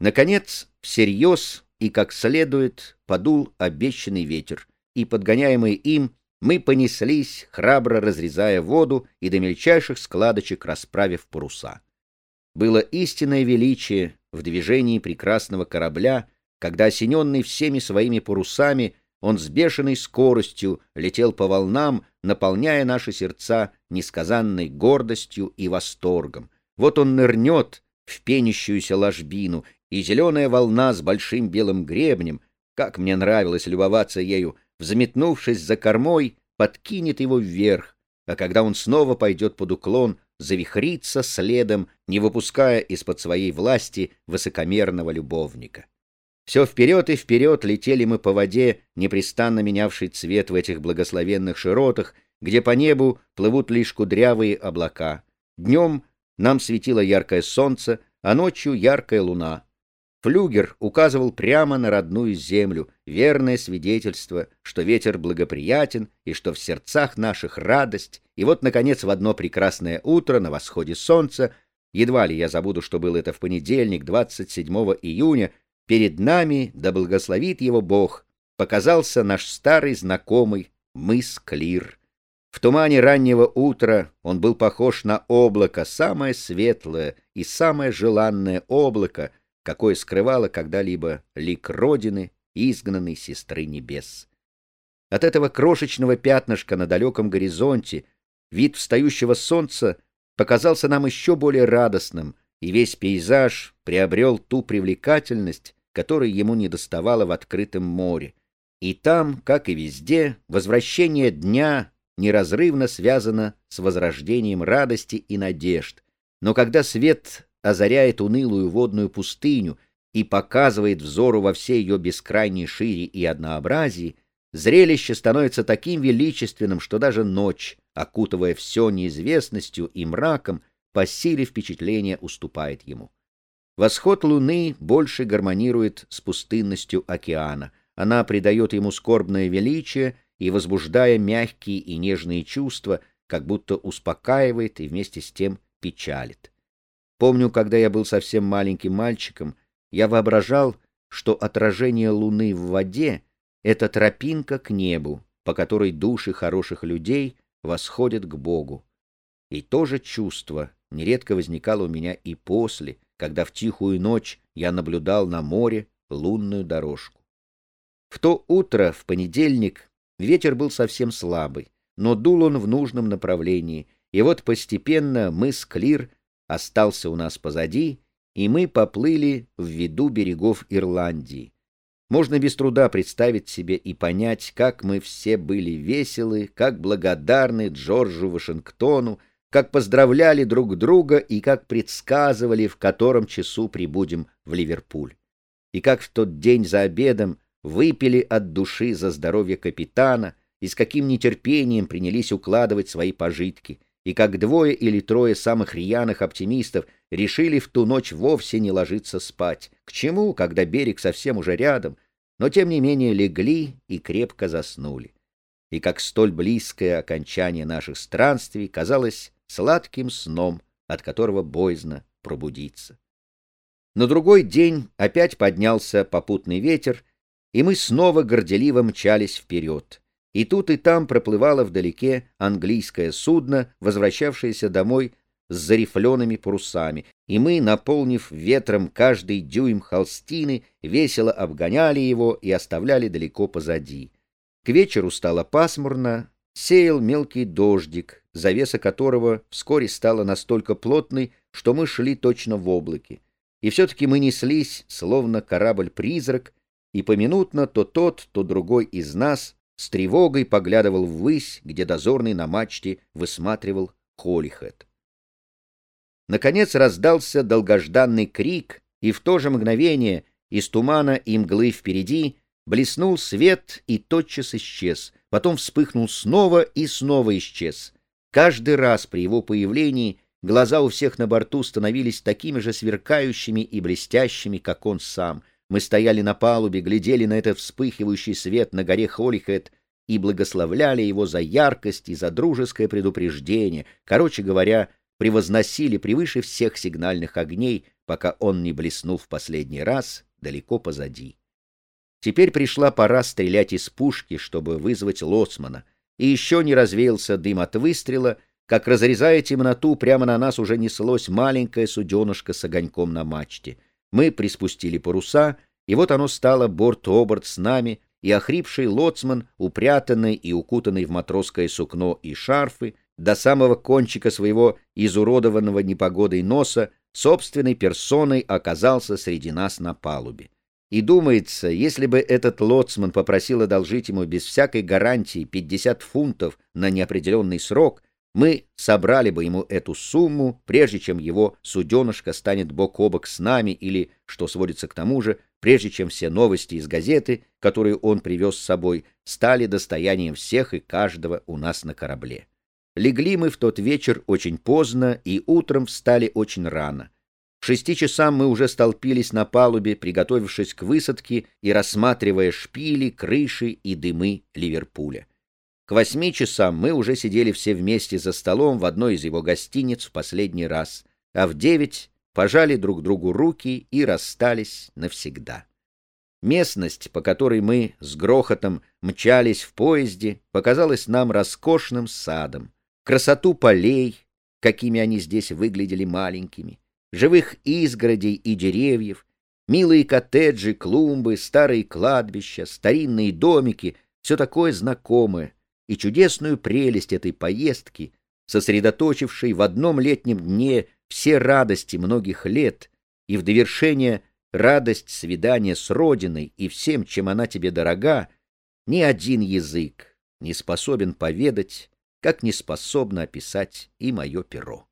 Наконец, всерьез и как следует подул обещанный ветер, и, подгоняемые им, мы понеслись, храбро разрезая воду и до мельчайших складочек расправив паруса. Было истинное величие в движении прекрасного корабля, когда, осененный всеми своими парусами, он с бешеной скоростью летел по волнам, наполняя наши сердца несказанной гордостью и восторгом. Вот он нырнет в пенящуюся ложбину, и зеленая волна с большим белым гребнем, как мне нравилось любоваться ею, взметнувшись за кормой, подкинет его вверх, а когда он снова пойдет под уклон, завихрится следом, не выпуская из-под своей власти высокомерного любовника. Все вперед и вперед летели мы по воде, непрестанно менявший цвет в этих благословенных широтах, где по небу плывут лишь кудрявые облака. Днем нам светило яркое солнце, а ночью яркая луна. Флюгер указывал прямо на родную землю, верное свидетельство, что ветер благоприятен и что в сердцах наших радость. И вот, наконец, в одно прекрасное утро на восходе солнца, едва ли я забуду, что было это в понедельник, 27 июня, Перед нами, да благословит его Бог, показался наш старый знакомый мыс Клир. В тумане раннего утра он был похож на облако, самое светлое и самое желанное облако, какое скрывало когда-либо лик Родины, изгнанной сестры небес. От этого крошечного пятнышка на далеком горизонте вид встающего солнца показался нам еще более радостным, и весь пейзаж приобрел ту привлекательность, которой ему не доставало в открытом море. И там, как и везде, возвращение дня неразрывно связано с возрождением радости и надежд. Но когда свет озаряет унылую водную пустыню и показывает взору во всей ее бескрайней шире и однообразии, зрелище становится таким величественным, что даже ночь, окутывая все неизвестностью и мраком, по силе впечатления уступает ему. Восход луны больше гармонирует с пустынностью океана. Она придает ему скорбное величие и, возбуждая мягкие и нежные чувства, как будто успокаивает и вместе с тем печалит. Помню, когда я был совсем маленьким мальчиком, я воображал, что отражение луны в воде — это тропинка к небу, по которой души хороших людей восходят к Богу. И то же чувство нередко возникало у меня и после — когда в тихую ночь я наблюдал на море лунную дорожку. В то утро, в понедельник, ветер был совсем слабый, но дул он в нужном направлении, и вот постепенно мыс Клир остался у нас позади, и мы поплыли в виду берегов Ирландии. Можно без труда представить себе и понять, как мы все были веселы, как благодарны Джорджу Вашингтону, как поздравляли друг друга и как предсказывали, в котором часу прибудем в Ливерпуль. И как в тот день за обедом выпили от души за здоровье капитана и с каким нетерпением принялись укладывать свои пожитки, и как двое или трое самых рьяных оптимистов решили в ту ночь вовсе не ложиться спать. К чему, когда берег совсем уже рядом, но тем не менее легли и крепко заснули. И как столь близкое окончание наших странствий казалось сладким сном, от которого боязно пробудиться. На другой день опять поднялся попутный ветер, и мы снова горделиво мчались вперед. И тут и там проплывало вдалеке английское судно, возвращавшееся домой с зарифленными парусами, и мы, наполнив ветром каждый дюйм холстины, весело обгоняли его и оставляли далеко позади. К вечеру стало пасмурно, сеял мелкий дождик, завеса которого вскоре стала настолько плотной, что мы шли точно в облаке. И все-таки мы неслись, словно корабль-призрак, и поминутно то тот, то другой из нас с тревогой поглядывал ввысь, где дозорный на мачте высматривал Холихет. Наконец раздался долгожданный крик, и в то же мгновение из тумана и мглы впереди блеснул свет и тотчас исчез, потом вспыхнул снова и снова исчез. Каждый раз при его появлении глаза у всех на борту становились такими же сверкающими и блестящими, как он сам. Мы стояли на палубе, глядели на этот вспыхивающий свет на горе Холихет и благословляли его за яркость и за дружеское предупреждение, короче говоря, превозносили превыше всех сигнальных огней, пока он не блеснул в последний раз далеко позади. Теперь пришла пора стрелять из пушки, чтобы вызвать лоцмана, и еще не развеялся дым от выстрела, как, разрезая темноту, прямо на нас уже неслось маленькое суденышко с огоньком на мачте. Мы приспустили паруса, и вот оно стало борт-оборт с нами, и охрипший лоцман, упрятанный и укутанный в матросское сукно и шарфы, до самого кончика своего изуродованного непогодой носа, собственной персоной оказался среди нас на палубе. И думается, если бы этот лоцман попросил одолжить ему без всякой гарантии 50 фунтов на неопределенный срок, мы собрали бы ему эту сумму, прежде чем его суденышко станет бок о бок с нами или, что сводится к тому же, прежде чем все новости из газеты, которые он привез с собой, стали достоянием всех и каждого у нас на корабле. Легли мы в тот вечер очень поздно и утром встали очень рано. В шести часам мы уже столпились на палубе, приготовившись к высадке и рассматривая шпили, крыши и дымы Ливерпуля. К восьми часам мы уже сидели все вместе за столом в одной из его гостиниц в последний раз, а в девять пожали друг другу руки и расстались навсегда. Местность, по которой мы с грохотом мчались в поезде, показалась нам роскошным садом. Красоту полей, какими они здесь выглядели маленькими, живых изгородей и деревьев, милые коттеджи, клумбы, старые кладбища, старинные домики — все такое знакомое, и чудесную прелесть этой поездки, сосредоточившей в одном летнем дне все радости многих лет и в довершение радость свидания с Родиной и всем, чем она тебе дорога, ни один язык не способен поведать, как не способно описать и мое перо.